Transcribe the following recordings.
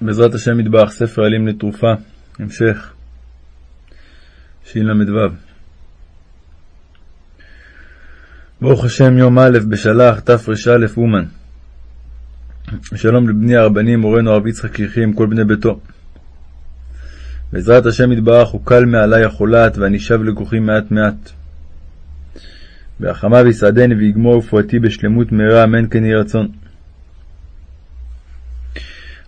בעזרת השם מטבח, ספר עלים לתרופה, המשך, של"ו. ברוך השם יום א' בשלח תר"א אומן. שלום לבני הרבנים, מורנו הרב יצחק יחי עם כל בני ביתו. בעזרת השם יתברך הוא קל מעלי החולת, ואני שב לכוחי מעט מעט. בהחמה ויסעדני ויגמור רפואתי בשלמות מהרה, אמן כן יהי רצון.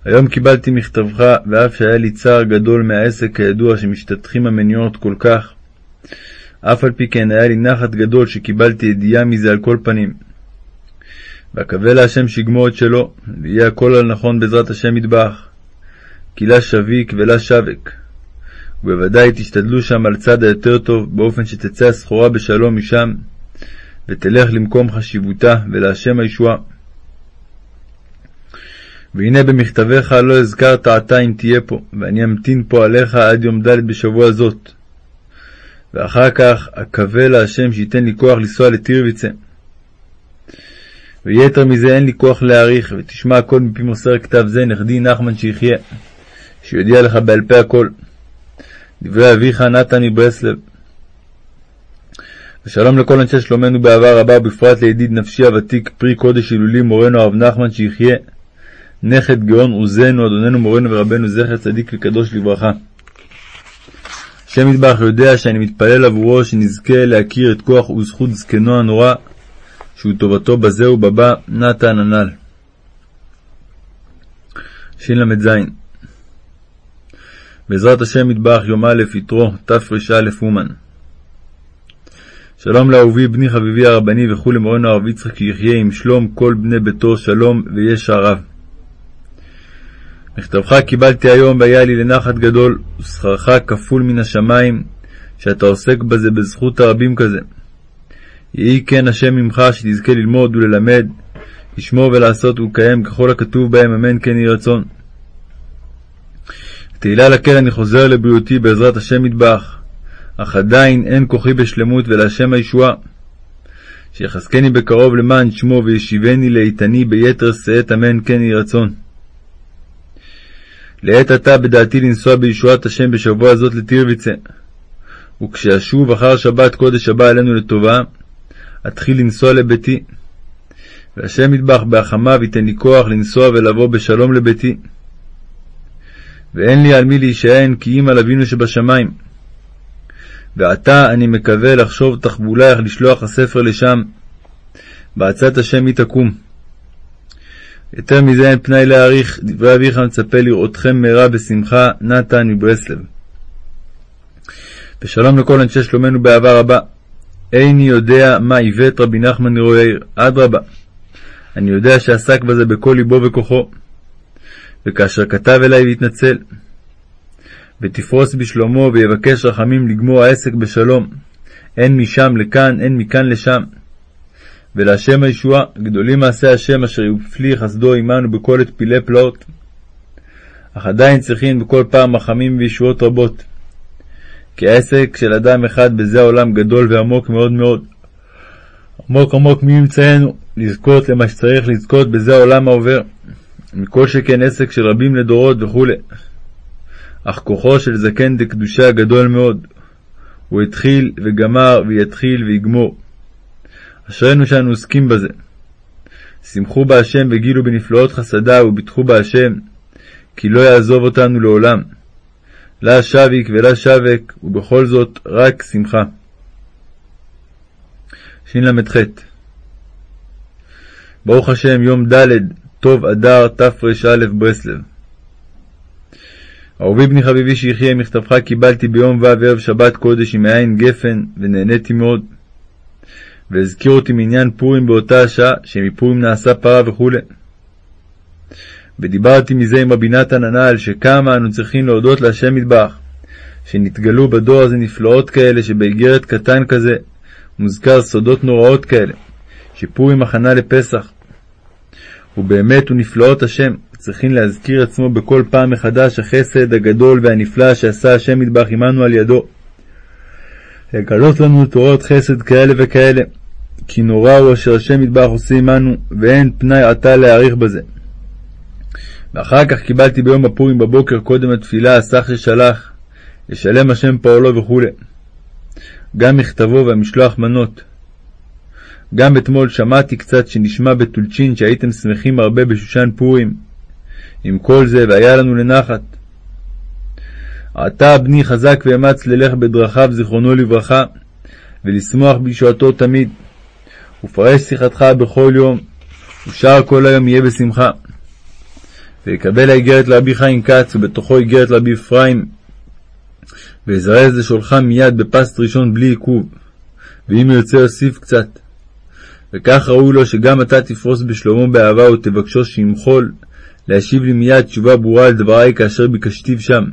היום קיבלתי מכתבך, ואף שהיה לי צער גדול מהעסק הידוע שמשתטחים המניות כל כך, אף על פי כן היה לי נחת גדול שקיבלתי ידיעה מזה על כל פנים. ואקווה להשם שיגמור את שלו, ויהיה הכל על נכון בעזרת השם ידבח. כי לה שביק ולה שבק. ובוודאי תשתדלו שם על צד היותר טוב, באופן שתצא הסחורה בשלום משם, ותלך למקום חשיבותה, ולהשם הישועה. והנה במכתבך לא הזכרת עתה אם תהיה פה, ואני אמתין פה עליך עד יום ד' בשבוע זאת. ואחר כך אקווה להשם שייתן לי כוח לנסוע לטירוויצה. ויתר מזה אין לי כוח להעריך, ותשמע הכל מפי מוסר כתב זה, נכדי נחמן שיחיה, שיודיע לך בעל פה הכל. דברי אביך נתן מברסלב. ושלום לכל אנשי שלומנו באהבה רבה, ובפרט לידיד נפשי הוותיק, פרי קודש הילולים, מורנו הרב נחמן שיחיה, נכד גאון עוזנו, אדוננו מורנו ורבנו, זכר צדיק וקדוש לברכה. השם יתברך יודע שאני מתפלל עבורו שנזכה להכיר את כוח וזכות זקנו הנורא, שהוא טובתו בזה ובבא, נתן הנ"ל. של"ז בעזרת השם יתברך יום א' יתרו תר"א אומן שלום לאהובי בני חביבי הרבני וכולי מורנו הרב יצחק יחיה עם שלום כל בני ביתו שלום וישע רב. מכתבך קיבלתי היום והיה לי לנחת גדול, ושכרך כפול מן השמיים, שאתה עוסק בזה בזכות הרבים כזה. יהי כן השם ממך שתזכה ללמוד וללמד, לשמור ולעשות ולקיים ככל הכתוב בהם, אמן כן יהי רצון. תהילה לקרן אני חוזר לבריאותי בעזרת השם מטבח, אך עדיין אין כוחי בשלמות ולהשם הישועה. שיחזקני בקרוב למען שמו וישיבני לאיתני ביתר שאת אמן כן יהי רצון. לעת עתה בדעתי לנסוע בישועת השם בשבוע זאת לטירוויצה. וכשאשוב אחר שבת קודש הבא עלינו לטובה, אתחיל לנסוע לביתי. והשם ידבח בהחמיו ייתן לי כוח לנסוע ולבוא בשלום לביתי. ואין לי על מי להישען כי אם על אבינו שבשמיים. ועתה אני מקווה לחשוב תחבולה איך לשלוח הספר לשם. בעצת השם היא תקום. יותר מזה אין פנאי להעריך, דברי אביך מצפה לראותכם מהרה בשמחה, נתן מברסלב. ושלום לכל אנשי שלומנו באהבה רבה. איני יודע מה עיוות רבי נחמן מרועי אדרבה. אני יודע שעסק בזה בכל ליבו וכוחו. וכאשר כתב אלי והתנצל, ותפרוס בשלומו ויבקש רחמים לגמור העסק בשלום, הן משם לכאן, הן מכאן לשם. ולהשם הישועה, גדולים מעשי השם אשר יופלי חסדו עמנו בכל את פילי פלאות. אך עדיין צריכים בכל פעם רחמים וישועות רבות. כי העסק של אדם אחד בזה העולם גדול ועמוק מאוד מאוד. עמוק עמוק מי ימצאנו, לזכות למה שצריך לזכות בזה העולם העובר. מכל שכן עסק של רבים לדורות וכו'. אך כוחו של זקן דקדושה גדול מאוד. הוא התחיל וגמר ויתחיל ויגמור. אשרינו שאנו עוסקים בזה. שמחו בהשם וגילו בנפלאות חסדיו וביטחו בהשם, כי לא יעזוב אותנו לעולם. לה שביק ולה שבק, ובכל זאת רק שמחה. של"ח ברוך השם, יום ד', טוב אדר תר"א ברסלב. אהובי בני חביבי שיחיה, מכתבך קיבלתי ביום ו' ערב שבת קודש עם מעין גפן, ונהניתי מאוד. והזכיר אותי מעניין פורים באותה השעה, שמפורים נעשה פרה וכו'. ודיברתי מזה עם רבי נתן הנ"ל, שכמה אנו צריכים להודות להשם מטבח, שנתגלו בדור הזה נפלאות כאלה, שבאיגרת קטן כזה מוזכר סודות נוראות כאלה, שפורים הכנה לפסח. ובאמת ונפלאות השם, צריכים להזכיר עצמו בכל פעם מחדש החסד הגדול והנפלא שעשה השם מטבח עמנו על ידו. לגלות לנו תורות חסד כאלה וכאלה, כי נורא הוא אשר השם מטבח עושה עמנו, ואין פנאי עתה להעריך בזה. ואחר כך קיבלתי ביום הפורים בבוקר קודם התפילה הסך ששלח, ישלם השם פועלו וכו'. גם מכתבו והמשלוח מנות. גם אתמול שמעתי קצת שנשמע בתולצ'ין שהייתם שמחים הרבה בשושן פורים. עם כל זה, והיה לנו לנחת. עתה בני חזק ואמץ ללך בדרכיו זיכרונו לברכה, ולשמוח בישועתו תמיד. ופרש שיחתך בכל יום, ושאר כל היום יהיה בשמחה. ויקבל האיגרת לרבי חיים כץ, ובתוכו איגרת לרבי אפרים, ויזרז לשולחם מיד בפסט ראשון בלי עיכוב, ואם ירצה יוסיף קצת. וכך ראוי לו שגם אתה תפרוס בשלמה באהבה ותבקשו שימחול, להשיב לי מיד תשובה ברורה על דברי כאשר ביקשתיו שם.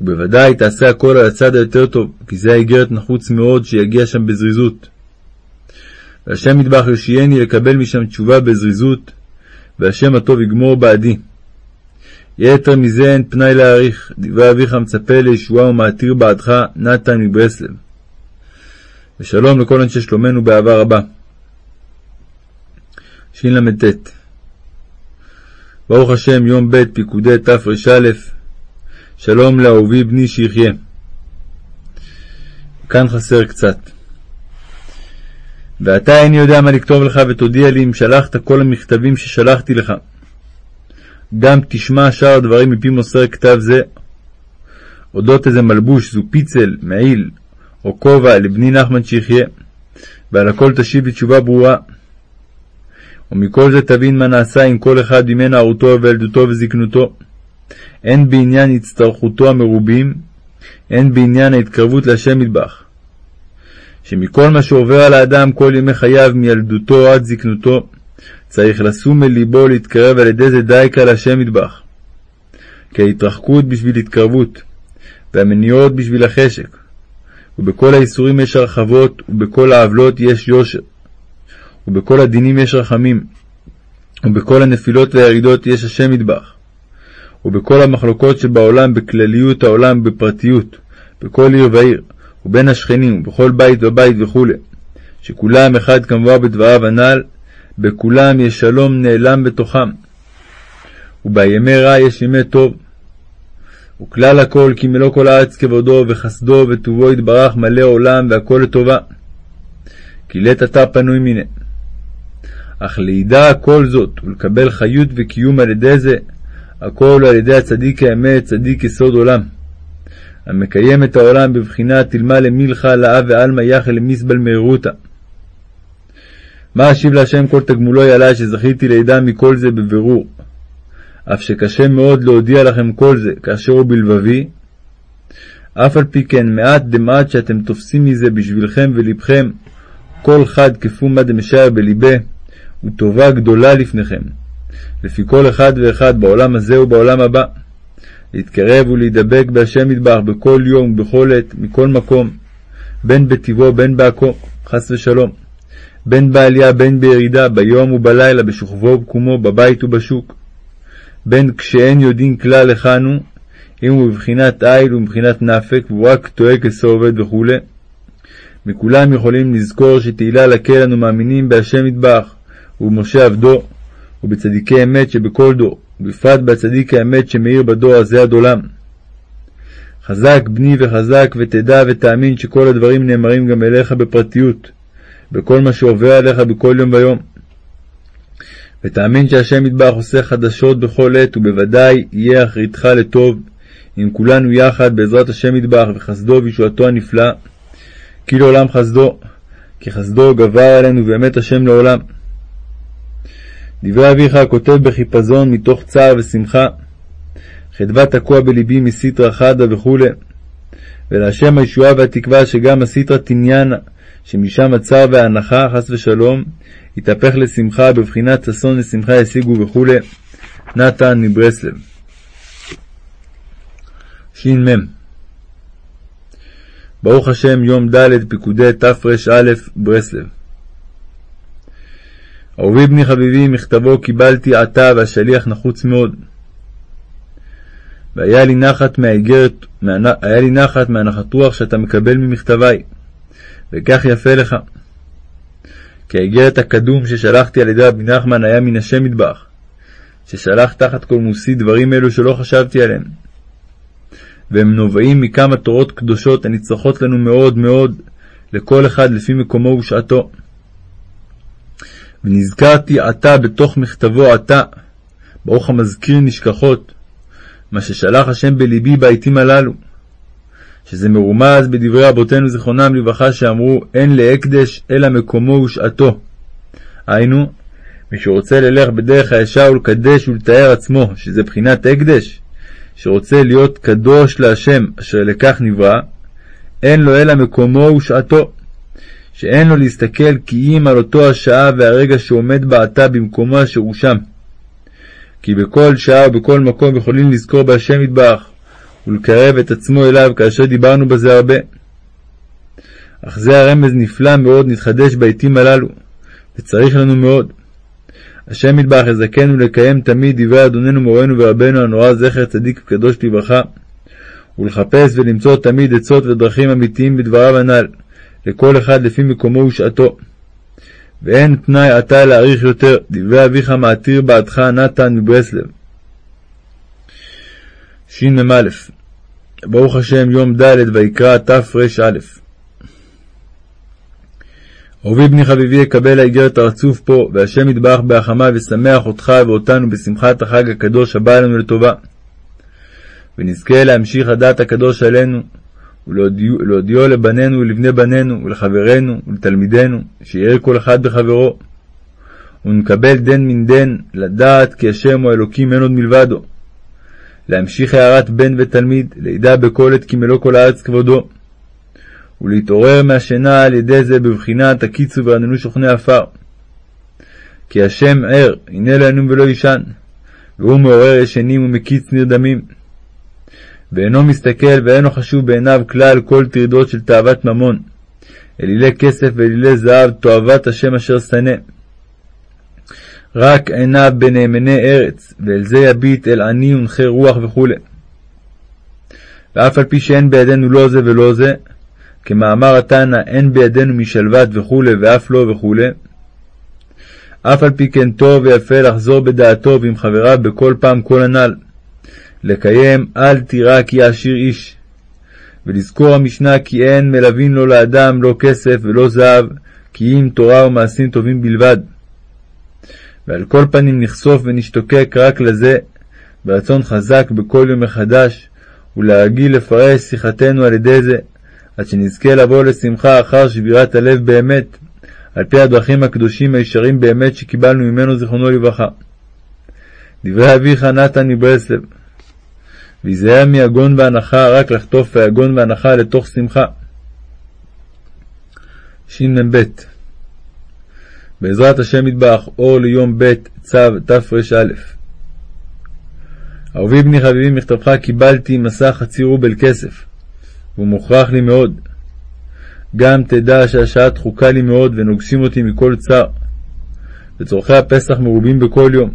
ובוודאי תעשה הכל על הצד היותר טוב, כי זה האיגרת נחוץ מאוד שיגיע שם בזריזות. והשם ידבח יושיעני לקבל משם תשובה בזריזות, והשם הטוב יגמור בעדי. יתר מזה אין פנאי להעריך, דברי אביך מצפה לישועה ומעתיר בעדך, נתן מברסלב. ושלום לכל אנשי שלומנו באהבה רבה. של"ט ברוך השם, יום ב' פיקודי תר"א, שלום לאהובי בני שיחיה. כאן חסר קצת. ועתה איני יודע מה לכתוב לך, ותודיע לי אם שלחת כל המכתבים ששלחתי לך. גם תשמע שאר הדברים מפי מוסר כתב זה, אודות איזה מלבוש, זו פיצל, מעיל, או כובע לבני נחמן שיחיה, ועל הכל תשיב בתשובה ברורה. ומכל זה תבין מה נעשה עם כל אחד בימי נערותו וילדותו וזקנותו. הן בעניין הצטרכותו המרובים, הן בעניין ההתקרבות להשם מטבח. שמכל מה שעובר על האדם כל ימי חייו מילדותו עד זקנותו, צריך לשום אל ליבו להתקרב על ידי זה דייקה להשם מטבח. כי ההתרחקות בשביל התקרבות, והמניעות בשביל החשק. ובכל האיסורים יש הרחבות, ובכל העוולות יש יושר. ובכל הדינים יש רחמים. ובכל הנפילות והירידות יש השם מטבח. ובכל המחלוקות שבעולם בכלליות העולם בפרטיות, בכל עיר ועיר, ובין השכנים, ובכל בית ובית וכו', שכולם אחד כמובן בדבריו הנ"ל, בכולם יש שלום נעלם בתוכם. ובימי רע יש ימי טוב. וכלל הכל כי מלוא כל הארץ כבודו וחסדו וטובו יתברך מלא עולם והכל לטובה. כי לית אתה פנוי מיניה. אך לידע כל זאת ולקבל חיות וקיום על ידי זה, הכל על ידי הצדיק האמת, צדיק יסוד עולם. המקיים את העולם בבחינת תלמה למילכה לאב ועלמא יחל למזבל מהירותא. מה אשיב להשם כל תגמולו עלי שזכיתי לידע מכל זה בבירור. אף שקשה מאוד להודיע לכם כל זה, כאשר הוא בלבבי, אף על פי כן מעט דמעט שאתם תופסים מזה בשבילכם ולבכם, כל חד כפומה דמשער בלבה, וטובה גדולה לפניכם, לפי כל אחד ואחד בעולם הזה ובעולם הבא. להתקרב ולהידבק בהשם מטבח בכל יום ובכל עת, מכל מקום, בין בטבעו בין בעכו, חס ושלום. בין בעלייה בין בירידה, ביום ובלילה, בשוכבו ובקומו, בבית ובשוק. בין כשאין יודעים כלל היכן הוא, אם הוא בבחינת איל ובבחינת נפק, והוא רק טועה כסעובד וכו'. מכולם יכולים לזכור שתהילה לקהל אנו מאמינים בהשם מטבח, ובמשה עבדו, ובצדיקי אמת שבכל דור, ובפרט בצדיק האמת שמאיר בדור הזה עד עולם. חזק בני וחזק, ותדע ותאמין שכל הדברים נאמרים גם אליך בפרטיות, בכל מה שעובר עליך בכל יום ויום. ותאמין שהשם יתברך עושה חדשות בכל עת, ובוודאי יהיה אחריתך לטוב, אם כולנו יחד בעזרת השם יתברך וחסדו וישועתו הנפלא, כי לעולם חסדו, כי חסדו גבר עלינו באמת השם לעולם. דברי אביך כותב בחיפזון מתוך צער ושמחה, חדווה תקוע בלבי מסיתרא חדא וכו', ולהשם הישועה והתקווה שגם הסיתרא תניאנה, שמשם הצער וההנחה, חס ושלום, יתהפך לשמחה, בבחינת ששון ושמחה ישיגו וכו', נתן מברסלב. ש"מ ברוך השם, יום ד' פיקודי תר"א ברסלב. אהובי בני חביבי, מכתבו קיבלתי עתה, והשליח נחוץ מאוד. והיה לי נחת מהאיגרת, היה לי נחת מהנחת רוח שאתה מקבל ממכתבי, וכך יפה לך. כי האיגרת הקדום ששלחתי על ידי רבי נחמן היה מן השם מטבח, ששלח תחת קולמוסי דברים אלו שלא חשבתי עליהם. והם נובעים מכמה תורות קדושות הנצרכות לנו מאוד מאוד, לכל אחד לפי מקומו ושעתו. ונזכרתי עתה בתוך מכתבו עתה, ברוך המזכיר נשכחות, מה ששלח השם בלבי בעתים הללו, שזה מרומז בדברי רבותינו זיכרונם לברכה שאמרו אין להקדש אלא מקומו ושעתו. היינו, מי שרוצה ללך בדרך הישר ולקדש ולתאר עצמו, שזה בחינת הקדש, שרוצה להיות קדוש להשם אשר לכך נברא, אין לו אלא מקומו ושעתו, שאין לו להסתכל כי אם על אותו השעה והרגע שעומד בעתה במקומו אשר הוא שם. כי בכל שעה ובכל מקום יכולים לזכור בהשם יתברך, ולקרב את עצמו אליו, כאשר דיברנו בזה הרבה. אך זה הרמז נפלא מאוד נתחדש בעתים הללו, וצריך לנו מאוד. השם יתברך יזכנו לקיים תמיד דברי אדוננו מורנו ורבנו הנורא זכר צדיק וקדוש לברכה, ולחפש ולמצוא תמיד עצות ודרכים אמיתיים בדבריו הנ"ל, לכל אחד לפי מקומו ושעתו. ואין תנאי עתה להעריך יותר, דברי אביך מעתיר בעדך נתן מברסלב. שמ"א ברוך השם יום ד' ויקרא תר"א אהובי בני חביבי יקבל האיגרת הרצוף פה, והשם יתברך בהחמה וישמח אותך ואותנו בשמחת החג הקדוש הבא לנו לטובה. ונזכה להמשיך הדעת הקדוש עלינו, ולהודיעו לבנינו ולבני בנינו, ולחברינו ולתלמידינו, שיראה כל אחד בחברו. ונקבל דן מן דן, לדעת כי השם הוא אלוקים אין עוד מלבדו. להמשיך הערת בן ותלמיד, לידע בכל עת כי מלוא כל הארץ כבודו. ולהתעורר מהשינה על ידי זה בבחינת הקיצו ורננו שוכני עפר. כי השם ער, הנה ינום ולא יישן, והוא מעורר ישנים ומקיץ נרדמים. ואינו מסתכל ואינו חשוב בעיניו כלל כל טרדות של תאוות ממון, אלילי כסף ואלילי זהב, תועבת השם אשר שנא. רק עיניו בנאמני ארץ, ואל זה יביט אל עני ונכה רוח וכו'. ואף על פי שאין בידינו לא זה ולא זה, כמאמר התנא אין בידינו משלוות וכו' ואף לא וכו', אף על פי כן טוב ויפה לחזור בדעתו ועם חבריו בכל פעם כל הנ"ל, לקיים אל תירא כי יעשיר איש, ולזכור המשנה כי אין מלווין לו לאדם לא כסף ולא זהב, כי אם תורה ומעשים טובים בלבד. ועל כל פנים נחשוף ונשתוקק רק לזה, ברצון חזק בכל יום מחדש, ולהרגיל לפרש שיחתנו על ידי זה, עד שנזכה לבוא לשמחה אחר שבירת הלב באמת, על פי הדרכים הקדושים הישרים באמת שקיבלנו ממנו זיכרונו לברכה. דברי אביך נתן מברסלב ויזהר מיגון ואנחה רק לחטוף ויגון ואנחה לתוך שמחה. שמ"ב בעזרת השם יתברך, אור ליום ב' צו תר"א אהובי בני חביבי מכתבך קיבלתי מסע חצי רובל כסף, והוא מוכרח לי מאוד. גם תדע שהשעה דחוקה לי מאוד ונוגסים אותי מכל צר, וצורכי הפסח מרובים בכל יום.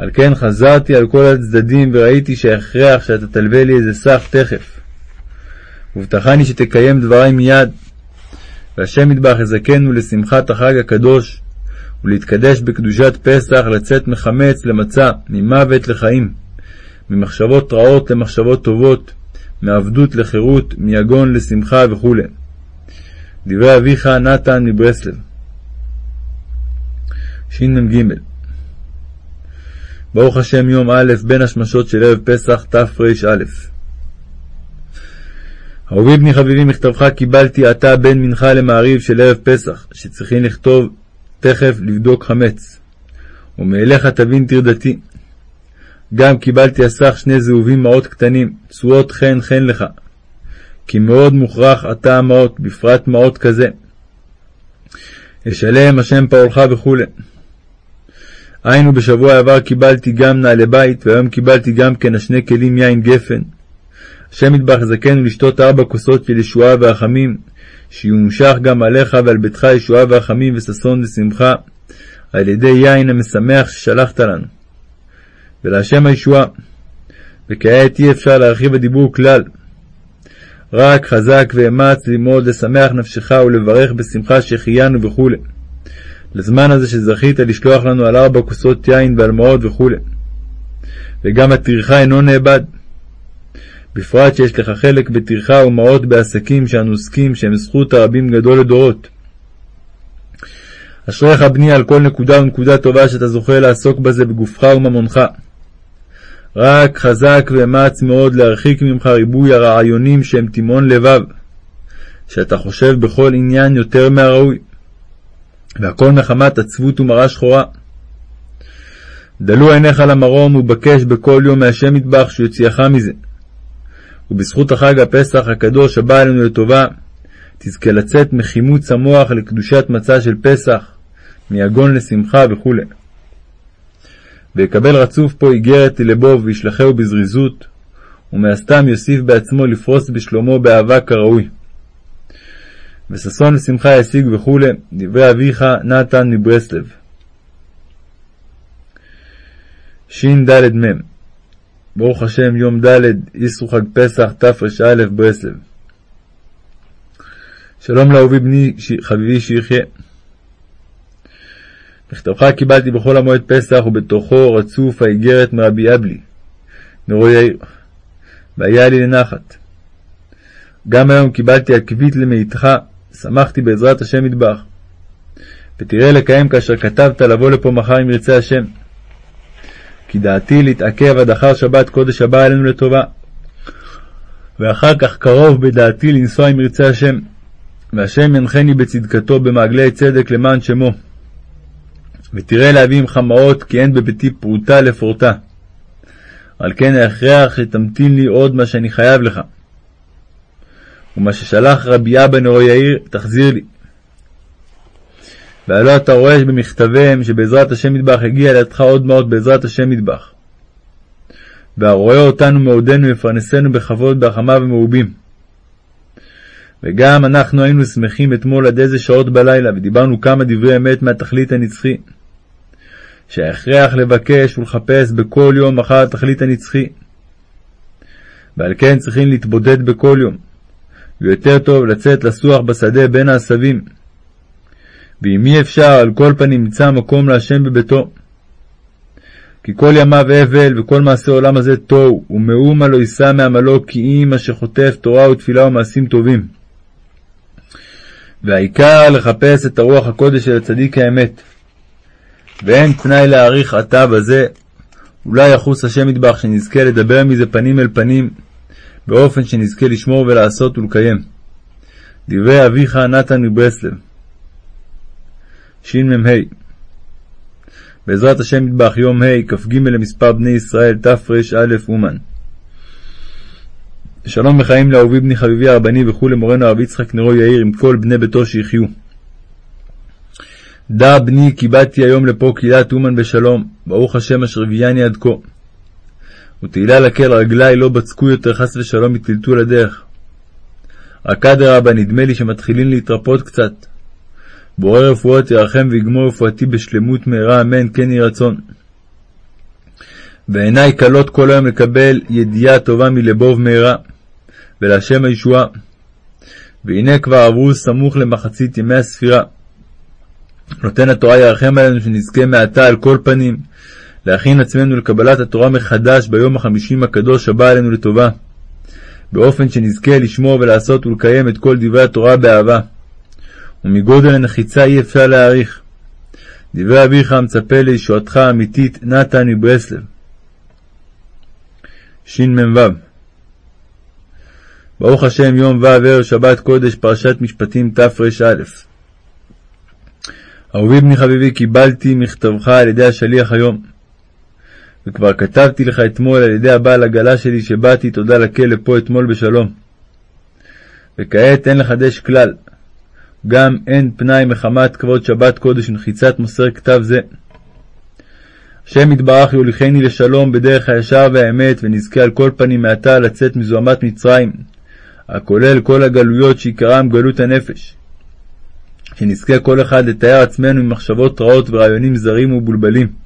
על כן חזרתי על כל הצדדים וראיתי שהכרח שאתה תלווה לי איזה סך תכף. ובטחני שתקיים דברי מיד, והשם יטבח יזכנו לשמחת החג הקדוש, ולהתקדש בקדושת פסח, לצאת מחמץ למצה, ממוות לחיים, ממחשבות רעות למחשבות טובות, מעבדות לחירות, מיגון לשמחה וכו'. דברי אביך נתן מברסלב. שמ"ג ברוך השם יום א' בין השמשות של ערב פסח תר"א אהובי בני חביבי מכתבך קיבלתי עתה בין מנחה למעריב של ערב פסח, שצריכים לכתוב תכף לבדוק חמץ. ומאליך תבין טרדתי. גם קיבלתי הסך שני זהובים מעות קטנים, תשואות חן חן לך. כי מאוד מוכרח אתה המעות, בפרט מעות כזה. ישלם השם פועלך וכו'. היינו בשבוע העבר קיבלתי גם נעלי בית, והיום קיבלתי גם כן השני כלים יין גפן. השם יטבח זכנו לשתות ארבע כוסות של ישועה ורחמים, שיומשך גם עליך ועל ביתך ישועה ורחמים וששון ושמחה, על ידי יין המשמח ששלחת לנו. ולהשם הישועה. וכעת אי אפשר להרחיב הדיבור כלל. רק חזק ואמץ ללמוד לשמח נפשך ולברך בשמחה שהחיינו וכו'. לזמן הזה שזכית לשלוח לנו על ארבע כוסות יין ועל מעות וכו'. וגם הטרחה אינו נאבד. בפרט שיש לך חלק בטרחה ומעות בעסקים שאנו עוסקים שהם זכות הרבים גדול לדורות. אשריך בני על כל נקודה ונקודה טובה שאתה זוכה לעסוק בזה בגופך וממונך. רק חזק ואמץ מאוד להרחיק ממך ריבוי הרעיונים שהם תימון לבב, שאתה חושב בכל עניין יותר מהראוי, והכל מחמת עצבות ומרה שחורה. דלו עיניך למרום ובקש בכל יום מהשם מטבח שיוציאך מזה. ובזכות החג הפסח הקדוש הבא עלינו לטובה, תזכה לצאת מחימוץ המוח לקדושת מצה של פסח, מיגון לשמחה וכו'. ויקבל רצוף פה איגרת לבוב וישלחהו בזריזות, ומהסתם יוסיף בעצמו לפרוס בשלומו באהבה כראוי. וששון ושמחה ישיג וכו', דברי אביך נתן מברסלב. ש"ד מ ברוך השם יום ד' איסרו חג פסח תר"א ברסלב. שלום לאהובי בני חביבי שיחיה. מכתבך קיבלתי בחול המועד פסח ובתוכו רצוף האיגרת מרבי אבלי, נרו יאיר, והיה לי לנחת. גם היום קיבלתי עקבית למאיתך, שמחתי בעזרת השם מטבח. ותראה לקיים כאשר כתבת לבוא לפה מחר אם ירצה השם. כי דעתי להתעכב עד אחר שבת קודש הבא עלינו לטובה. ואחר כך קרוב בדעתי לנסוע אם ירצה השם. והשם ינחני בצדקתו במעגלי צדק למען שמו. ותראה להביא עמך מעות כי אין בביתי פרוטה לפורטה. על כן ההכרח שתמתין לי עוד מה שאני חייב לך. ומה ששלח רבי אבא נרו יאיר, תחזיר לי. והלא אתה רואה במכתביהם שבעזרת השם מטבח הגיע לידך עוד מעות בעזרת השם מטבח. והרואה אותנו מעודנו יפרנסנו בכבוד בהחמה ומרובים. וגם אנחנו היינו שמחים אתמול עד איזה שעות בלילה, ודיברנו כמה דברי אמת מהתכלית הנצחי. שההכרח לבקש ולחפש בכל יום אחר התכלית הנצחי. ועל כן צריכים להתבודד בכל יום, ויותר טוב לצאת לסוח בשדה בין העשבים. ואם אי אפשר, על כל פנים ימצא מקום להשם בביתו. כי כל ימיו אבל וכל מעשה עולם הזה תוהו, ומאומה לא יישא מעמלו כי אם אשר חוטף תורה ותפילה ומעשים טובים. והעיקר לחפש את הרוח הקודש של הצדיק האמת. ואין תנאי להעריך עתה בזה, אולי יחוס השם מטבח שנזכה לדבר מזה פנים אל פנים, באופן שנזכה לשמור ולעשות ולקיים. דברי אביך נתן מברסלב שמ"ה בעזרת השם מטבח יום ה' כ"ג למספר בני ישראל תר"א אומן שלום וחיים לאהובי בני חביבי הרבני וכו' למורנו הרב יצחק נרו יאיר עם כל בני ביתו שיחיו. דע בני כי באתי היום לפה קהילת אומן בשלום, ברוך השם אשר הביאני עד כה. ותהילה לקל רגלי לא בצקו יותר חס ושלום מטלטול הדרך. רק אדרבה נדמה לי שמתחילים להתרפות קצת. בורא רפואות ירחם ויגמור רפואתי בשלמות מהרה אמן כן יהי רצון. ועיניי כלות כל היום לקבל ידיעה טובה מלבוב מהרה, ולהשם הישועה. והנה כבר עברו סמוך למחצית ימי הספירה. נותן התורה ירחם עלינו שנזכה מעתה על כל פנים להכין עצמנו לקבלת התורה מחדש ביום החמישים הקדוש הבא עלינו לטובה, באופן שנזכה לשמור ולעשות ולקיים את כל דברי התורה באהבה. ומגודל הנחיצה אי אפשר להעריך. דברי אביך המצפה לישועתך האמיתית נתן מברסלב. שמ"ו ברוך השם יום ו' ערב שבת קודש פרשת משפטים תר"א אהובי בני חביבי, קיבלתי מכתבך על ידי השליח היום. וכבר כתבתי לך אתמול על ידי הבעל עגלה שלי שבאתי תודה לקל לפה אתמול בשלום. וכעת אין לחדש כלל, גם אין פנאי מחמת כבוד שבת קודש ונחיצת מוסר כתב זה. השם יתברך יוליכני לשלום בדרך הישר והאמת, ונזכה על כל פנים מעתה לצאת מזוהמת מצרים, הכולל כל הגלויות שעיקרם גלות הנפש. שנזכה כל אחד לתאר עצמנו ממחשבות רעות ורעיונים זרים ובולבלים,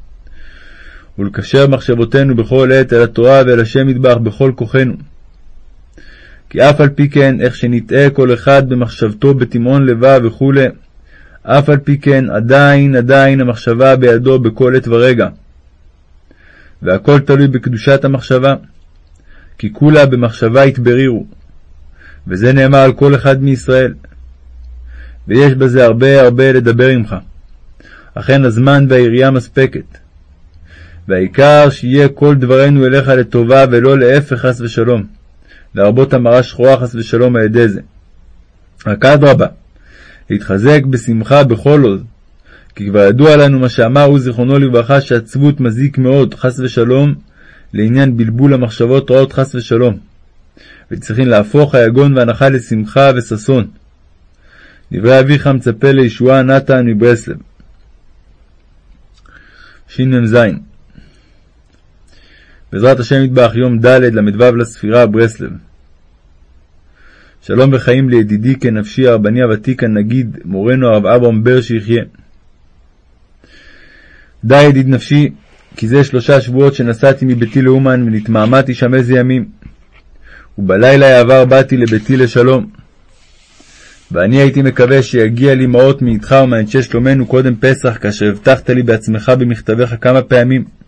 ולקשר מחשבותינו בכל עת אל התורה ואל השם יתברך בכל כוחנו. כי אף על פי כן, איך שנטעה כל אחד במחשבתו בתימהון לבב וכו', אף על פי כן עדיין עדיין המחשבה בידו בכל עת ורגע. והכל תלוי בקדושת המחשבה, כי כולה במחשבה יתברירו, וזה נאמר על כל אחד מישראל. ויש בזה הרבה הרבה לדבר עמך. אכן הזמן והעירייה מספקת. והעיקר שיהיה כל דברינו אליך לטובה ולא להפך חס ושלום, להרבות המרה שחורה חס ושלום על ידי זה. רק אדרבה, להתחזק בשמחה בכל עוז, כי כבר ידוע לנו מה שאמר הוא זיכרונו לברכה שעצבות מזיק מאוד, חס ושלום, לעניין בלבול המחשבות רעות חס ושלום. וצריכים להפוך היגון והנחה לשמחה וששון. דברי אביך מצפה לישועה נתן מברסלב. שמ"ז בעזרת השם יטבח יום ד' ל"ו לספירה ברסלב. שלום וחיים לידידי כנפשי הרבני הוותיק הנגיד מורנו הרב אברהם בר שיחיה. די ידיד נפשי, כי זה שלושה שבועות שנסעתי מביתי לאומן ונתמהמהתי שם איזה ימים. ובלילה העבר באתי לביתי לשלום. ואני הייתי מקווה שיגיע לי מעות מאיתך ומאנשי שלומנו קודם פסח, כאשר הבטחת לי בעצמך במכתביך כמה פעמים.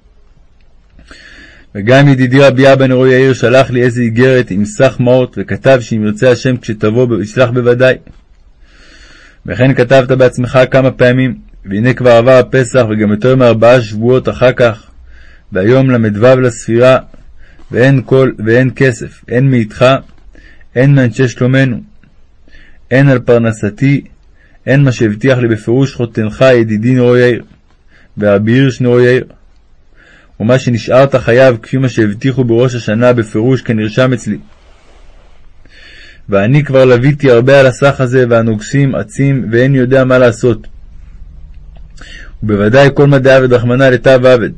וגם ידידי רבי אבא נרו יאיר שלח לי איזה איגרת עם סך מעות, וכתב שאם ירצה השם כשתבוא ישלח בוודאי. וכן כתבת בעצמך כמה פעמים, והנה כבר עבר הפסח וגם יותר מארבעה שבועות אחר כך, והיום ל"ו לספירה, ואין קול ואין כסף, אין מאיתך, אין מאנשי שלומנו. אין על פרנסתי, אין מה שהבטיח לי בפירוש חותנך ידידי נרו יאיר, ורבי הירש נרו יאיר. ומה שנשארת חייב כפי מה שהבטיחו בראש השנה בפירוש כנרשם אצלי. ואני כבר לוויתי הרבה על הסך הזה, והנוגסים עצים, ואין יודע מה לעשות. ובוודאי כל מדעי עבד רחמנא לטב עבד.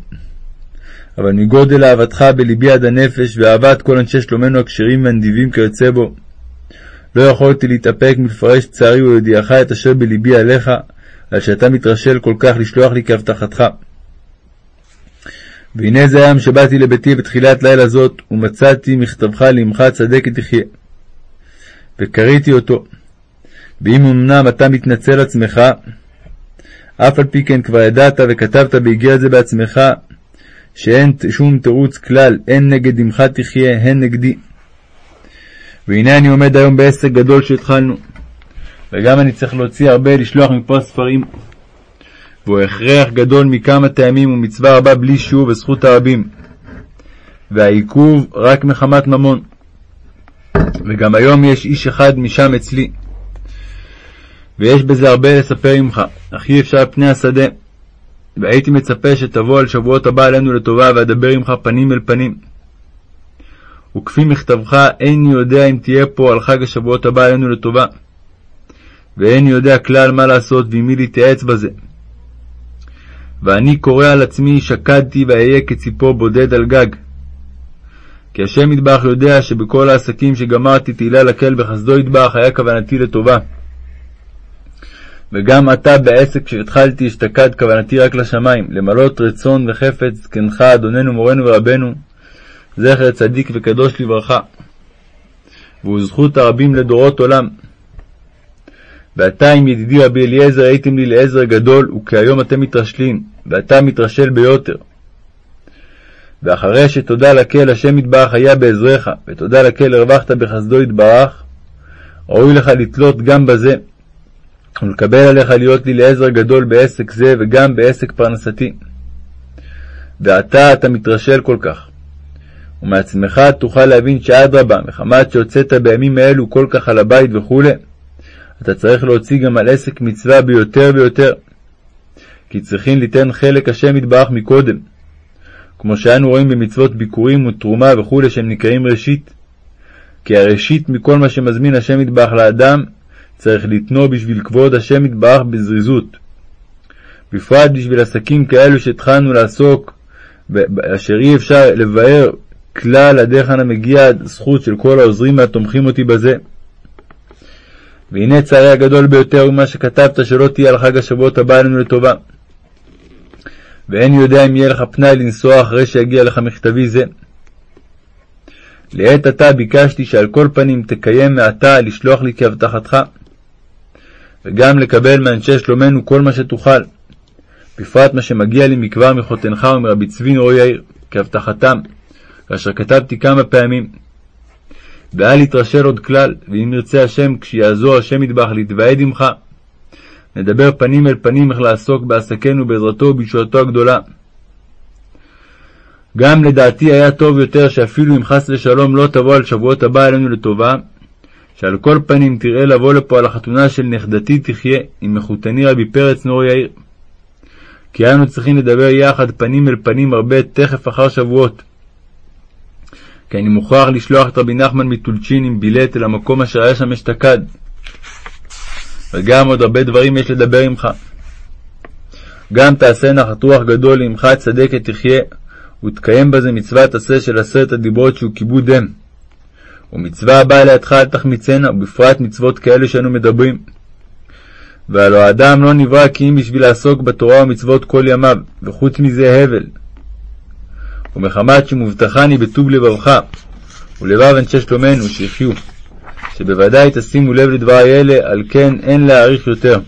אבל מגודל אהבתך בלבי עד הנפש, ואהבת כל אנשי שלומנו הכשרים והנדיבים כיוצא בו, לא יכולתי להתאפק מלפרש צערי ולידיעך את אשר בלבי עליך, על שאתה מתרשל כל כך לשלוח לי כהבטחתך. והנה זה היום שבאתי לביתי בתחילת לילה זאת, ומצאתי מכתבך לעמך צדקת תחיה. וקראתי אותו. ואם אמנם אתה מתנצל עצמך, אף על פי כן כבר ידעת וכתבת באיגרת זה בעצמך, שאין שום תירוץ כלל, הן נגד עמך תחיה, הן נגדי. והנה אני עומד היום בעסק גדול שהתחלנו, וגם אני צריך להוציא הרבה לשלוח מפה ספרים. והוא הכרח גדול מכמה טעמים ומצווה רבה בלי שיעור וזכות הרבים. והעיכוב רק מחמת ממון. וגם היום יש איש אחד משם אצלי. ויש בזה הרבה לספר עמך, אך אי אפשר פני השדה. והייתי מצפה שתבוא על שבועות הבא עלינו לטובה ואדבר עמך פנים אל פנים. וכפי מכתבך, איני יודע אם תהיה פה על חג השבועות הבא עלינו לטובה. ואיני יודע כלל מה לעשות ועם מי להתייעץ בזה. ואני קורא על עצמי, שקדתי ואהיה כציפור בודד על גג. כי השם ידבח יודע שבכל העסקים שגמרתי תהילה לקל בחסדו ידבח, היה כוונתי לטובה. וגם עתה בעסק כשהתחלתי אשתקד כוונתי רק לשמיים, למלות רצון וחפץ זקנך, אדוננו מורנו ורבנו, זכר צדיק וקדוש לברכה. והוא זכות הרבים לדורות עולם. ועתה עם ידידי רבי אליעזר הייתם לי לעזר גדול, וכהיום אתם מתרשלים, ואתה מתרשל ביותר. ואחרי שתודה לקהל השם יתברך היה בעזרך, ותודה לקהל הרווחת בחסדו יתברך, ראוי לך לתלות גם בזה, ולקבל עליך להיות לי לעזר גדול בעסק זה, וגם בעסק פרנסתי. ועתה אתה מתרשל כל כך. ומעצמך תוכל להבין שאדרבה, מחמת שהוצאת בימים האלו כל כך על הבית וכו', אתה צריך להוציא גם על עסק מצווה ביותר ויותר. כי צריכים ליתן חלק השם יתברך מקודם. כמו שאנו רואים במצוות ביקורים ותרומה וכו' שהם נקראים ראשית. כי הראשית מכל מה שמזמין השם יתברך לאדם, צריך לתנו בשביל כבוד השם יתברך בזריזות. בפרט בשביל עסקים כאלו שהתחלנו לעסוק, אשר אי אפשר לבאר כלל עד היכן המגיע זכות של כל העוזרים והתומכים אותי בזה. והנה צערי הגדול ביותר הוא מה שכתבת שלא תהיה על חג השבועות הבא עלינו לטובה. ואין יודע אם יהיה לך פנאי לנסוע אחרי שיגיע לך מכתבי זה. לעת עתה ביקשתי שעל כל פנים תקיים מעתה לשלוח לי כהבטחתך. וגם לקבל מאנשי שלומנו כל מה שתוכל, בפרט מה שמגיע לי מכבר מחותנך ומרבי צבי נורו יאיר, כהבטחתם, כאשר כתבתי כמה פעמים. ואל יתרשל עוד כלל, ואם ירצה השם, כשיעזור השם ידבח להתוועד עמך, נדבר פנים אל פנים איך לעסוק בעסקנו בעזרתו ובישועתו הגדולה. גם לדעתי היה טוב יותר שאפילו אם חס ושלום לא תבוא על שבועות הבא עלינו לטובה, שעל כל פנים תראה לבוא לפה על החתונה של נכדתי תחיה עם מחותני רבי פרץ נור יאיר. כי אנו צריכים לדבר יחד פנים אל פנים הרבה תכף אחר שבועות. כי אני מוכרח לשלוח את רבי נחמן מטולצ'ין עם בילט אל המקום אשר היה שם אשתקד. וגם עוד הרבה דברים יש לדבר עמך. גם תעשה נחת רוח גדול לעמך צדקת תחיה, ותקיים בזה מצוות עשה של עשרת הדיברות שהוא כיבוד דם. ומצווה הבאה לידך אל תחמיצנה, ובפרט מצוות כאלה שאנו מדברים. והלא האדם לא נברא כי אם בשביל לעסוק בתורה ומצוות כל ימיו, וחוץ מזה הבל. ומחמת שמובטחני בטוב לבבך, ולבב אנשי שלומנו, שיחיו, שבוודאי תשימו לב לדברי אלה, על כן אין להאריך יותר.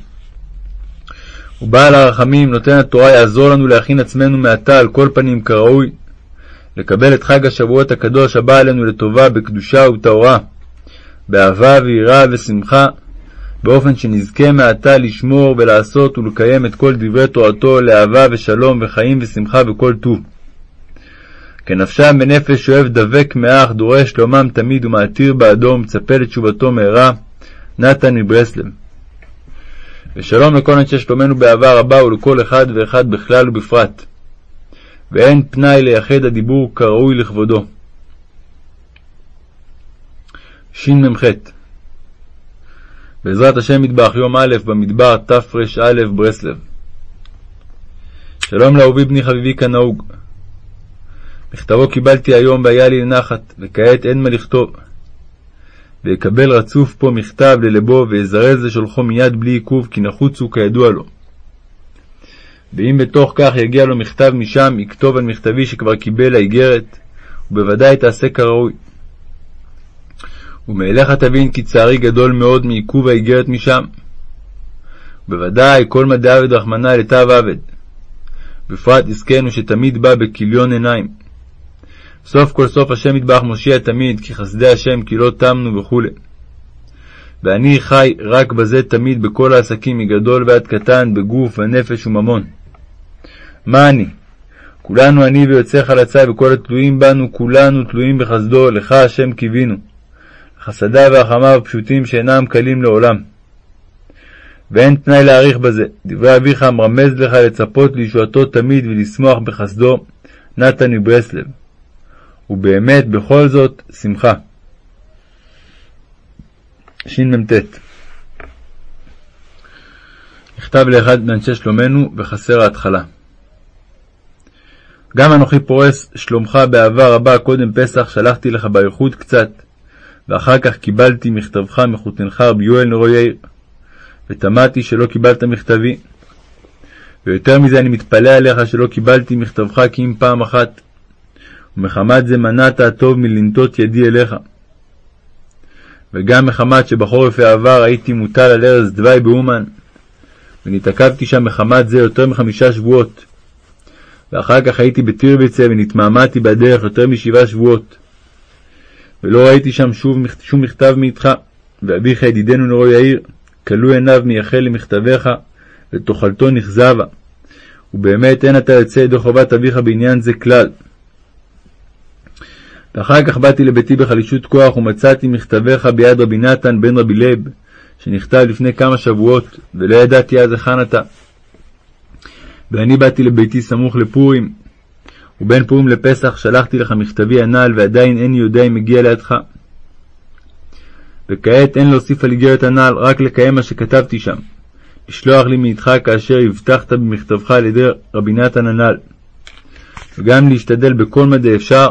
ובעל הרחמים, נותן התורה, יעזור לנו להכין עצמנו מעתה על כל פנים כראוי, לקבל את חג השבועות הקדוש הבא עלינו לטובה, בקדושה ובטהרה, באהבה ויראה ושמחה, באופן שנזכה מעתה לשמור ולעשות ולקיים את כל דברי תורתו לאהבה ושלום וחיים ושמחה וכל טוב. כנפשם בנפש אוהב דבק מאח, דורש שלומם תמיד ומעתיר בעדו ומצפה לתשובתו מהרה, נתן מברסלב. ושלום לכל אנשי שלומנו באהבה רבה ולכל אחד ואחד בכלל ובפרט. ואין פנאי לייחד הדיבור כראוי לכבודו. שמ"ח בעזרת השם מטבח יום א' במדבר תר"א ברסלב. שלום לאהובי בני חביבי כנהוג. מכתבו קיבלתי היום והיה לי לנחת, וכעת אין מה לכתוב. ויקבל רצוף פה מכתב ללבו, ויזרז לשולחו מיד בלי עיכוב, כי נחוץ הוא כידוע לו. ואם בתוך כך יגיע לו מכתב משם, יכתוב על מכתבי שכבר קיבל האיגרת, ובוודאי תעשה כראוי. ומאליך תבין כי צערי גדול מאוד מעיכוב האיגרת משם. בוודאי כל מדע עבד רחמנא לטב עבד. בפרט עסקנו שתמיד בא בכיליון עיניים. סוף כל סוף השם יתברך מושיע תמיד, כי חסדי השם כי לא תמנו וכו'. ואני חי רק בזה תמיד בכל העסקים, מגדול ועד קטן, בגוף ונפש וממון. מה אני? כולנו אני ויוצא חלצה, וכל התלויים בנו, כולנו תלויים בחסדו, לך השם קיווינו. חסדיו והחמיו הפשוטים שאינם קלים לעולם. ואין תנאי להעריך בזה. דברי אביך מרמז לך לצפות לישועתו תמיד ולשמוח בחסדו, נתן מברסלב. ובאמת בכל זאת שמחה. שמ"ט נכתב לאחד מאנשי שלומנו וחסר ההתחלה. גם אנוכי פורס שלומך באהבה רבה קודם פסח שלחתי לך באיכות קצת, ואחר כך קיבלתי מכתבך מחותנך רבי יואל נרו יאיר, ותמהתי שלא קיבלת מכתבי. ויותר מזה אני מתפלא עליך שלא קיבלתי מכתבך כי אם פעם אחת, ומחמת זה מנעת הטוב מלנטות ידי אליך. וגם מחמת שבחורף העבר הייתי מוטל על ארז דווי באומן, ונתעכבתי שם מחמת זה יותר מחמישה שבועות. ואחר כך הייתי בטירביצה ונתמהמהתי בדרך יותר משבעה שבועות. ולא ראיתי שם שוב שום מכתב מאיתך, ואביך ידידנו נרו יאיר, כלו עיניו מייחל למכתביך, ותאכלתו נכזבה. ובאמת אין אתה יוצא ידי חובת אביך בעניין זה כלל. ואחר כך באתי לביתי בחלישות כוח, ומצאתי מכתביך ביד רבי נתן בן רבי לב, שנכתב לפני כמה שבועות, ולא ידעתי אז היכן אתה. ואני באתי לביתי סמוך לפורים, ובין פורים לפסח שלחתי לך מכתבי הנ"ל, ועדיין איני יודע אם מגיע לידך. וכעת אין להוסיף על איגרת הנ"ל, רק לקיים מה שכתבתי שם. לשלוח לי מאיתך כאשר הבטחת במכתבך על ידי רבי נתן הנ"ל. וגם להשתדל בכל מדי אפשר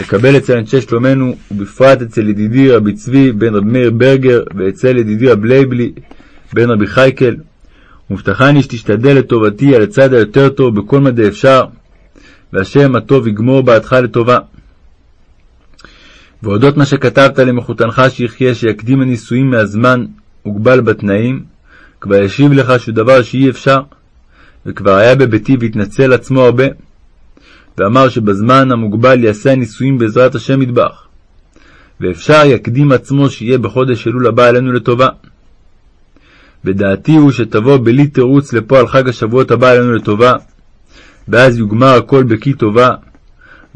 לקבל אצל אנשי שלומנו, ובפרט אצל ידידי רבי צבי בן רבי מאיר ברגר, ואצל ידידי רבי לייבלי בן רבי חייקל. ומבטחני שתשתדל לטובתי על הצד היותר טוב בכל מדי אפשר, והשם הטוב יגמור בעדך לטובה. ואודות מה שכתבת למחותנך שיחיה שיקדים הנישואים מהזמן הוגבל בתנאים, כבר ישיב לך שהוא דבר שאי אפשר, וכבר היה בביתי והתנצל עצמו הרבה, ואמר שבזמן המוגבל יעשה הנישואים בעזרת השם ידבח, ואפשר יקדים עצמו שיהיה בחודש אלול הבא עלינו לטובה. ודעתי הוא שתבוא בלי תירוץ לפה על חג השבועות הבא עלינו לטובה, ואז יוגמר הכל בכי טובה.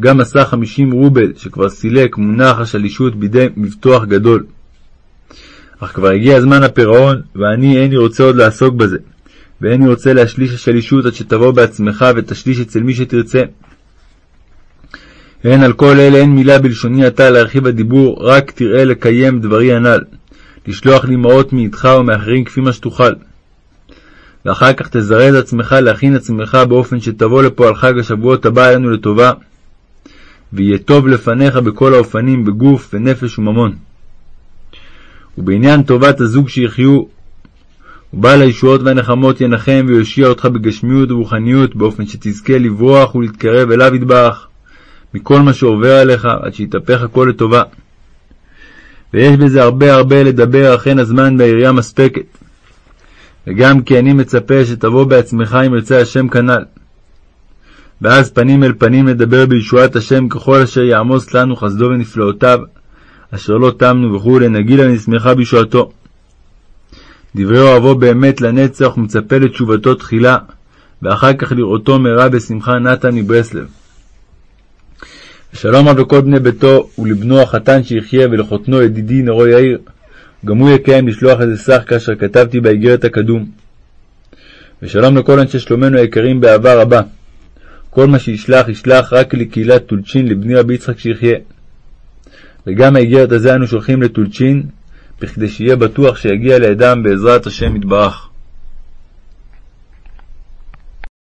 גם עשה חמישים רובל, שכבר סילק מונח השלישות בידי מבטוח גדול. אך כבר הגיע זמן הפירעון, ואני איני רוצה עוד לעסוק בזה, ואיני רוצה להשליש השלישות עד שתבוא בעצמך ותשליש אצל מי שתרצה. הן על כל אלה אין מילה בלשוני עתה להרחיב הדיבור, רק תראה לקיים דברי הנ"ל, לשלוח לי מעות מאיתך ומאחרים כפי מה שתוכל. ואחר כך תזרז עצמך להכין עצמך באופן שתבוא לפה על חג השבועות הבא עלינו לטובה, ויהיה טוב לפניך בכל האופנים, בגוף ונפש וממון. ובעניין טובת הזוג שיחיו, ובעל הישועות והנחמות ינחם ויושיע אותך בגשמיות וברוחניות, באופן שתזכה לברוח ולהתקרב אליו ידבח, מכל מה שעובר עליך, עד שיתהפך הכל לטובה. ויש בזה הרבה הרבה לדבר, אין הזמן והיריעה מספקת. וגם כי אני מצפה שתבוא בעצמך אם ירצה השם כנ"ל. ואז פנים אל פנים נדבר בישועת השם ככל אשר יעמוס לנו חסדו ונפלאותיו, אשר לא תמנו וכו', נגילה ונשמחה בישועתו. דברי אוהבו באמת לנצח ומצפה לתשובתו תחילה, ואחר כך לראותו מהרה בשמחה נתן מברסלב. ושלום רב לכל בני ביתו, ולבנו החתן שיחיה, ולחותנו ידידי נרו יאיר, גם הוא יקיים לשלוח איזה סך כאשר כתבתי באיגרת הקדום. ושלום לכל אנשי שלומנו היקרים באהבה רבה. כל מה שישלח, ישלח רק לקהילת טולצ'ין לבני רבי יצחק שיחיה. וגם האיגרת הזה אנו שולחים לטולצ'ין, בכדי שיהיה בטוח שיגיע לידם בעזרת השם יתברך.